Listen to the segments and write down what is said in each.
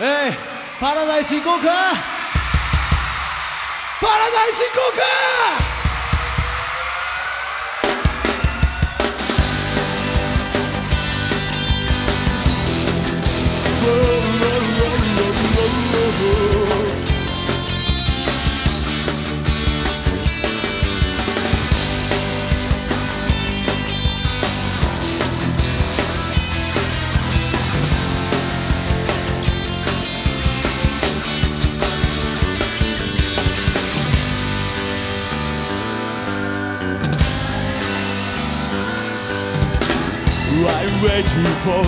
えい，パラダイス行こうか。パラダイス行こうか「I'm waiting for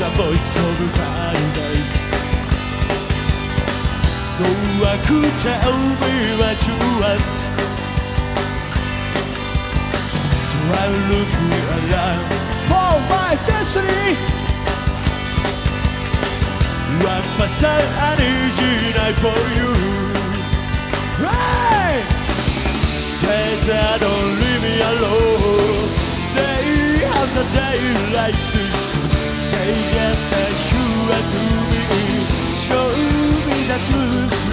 the voice of paradise」「No one could tell me what you want」「So I'm looking around for my destiny」「One person an easy night for you」Hey! Stay there, don't leave me alone like this Say just you to Show me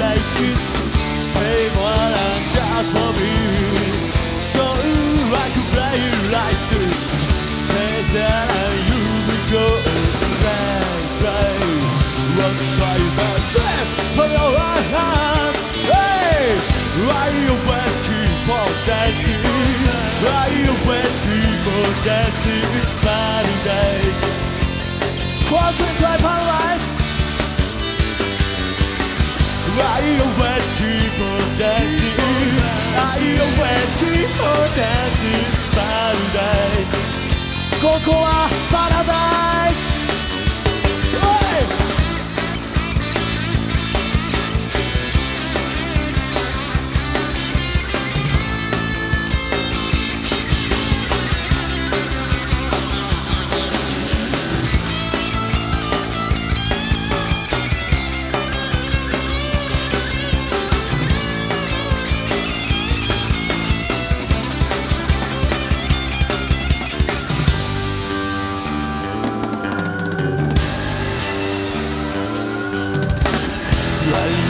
like it Stay more than just for me So I play like this Stay there and you will go hand Hey! Why you always keep on dancing? Why you always keep on dancing? Paradise Quarter to paradise I always keep on dancing? I always keep on dancing? Paradise ここは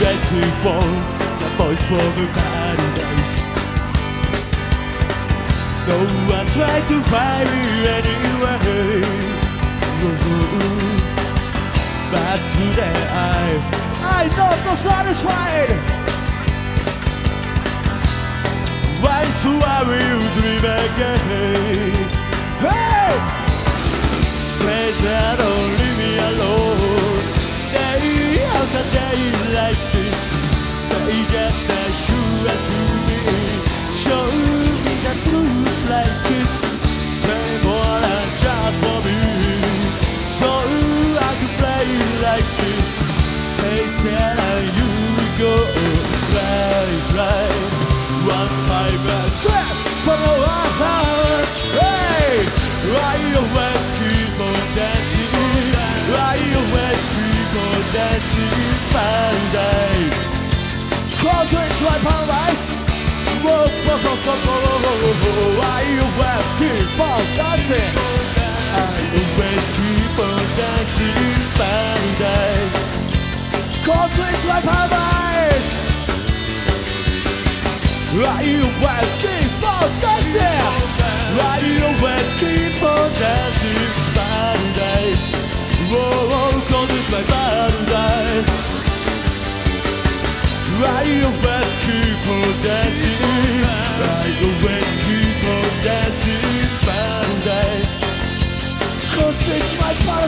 waiting for the voice from paradise」「No one try to find me anyway」「But today I I'm not satisfied. Once I will dream again? Hey! Stay there, Paradise Quarter to paradise. Whoa, always keep on dancing? I always keep on dancing you always keep on dancing?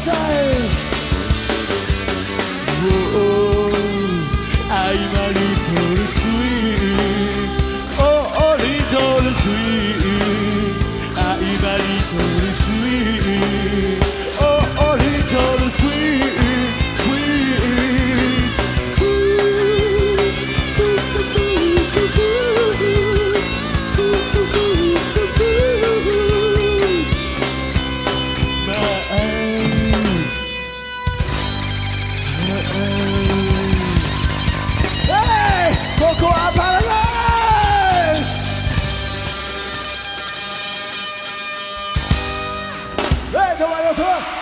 day. 어서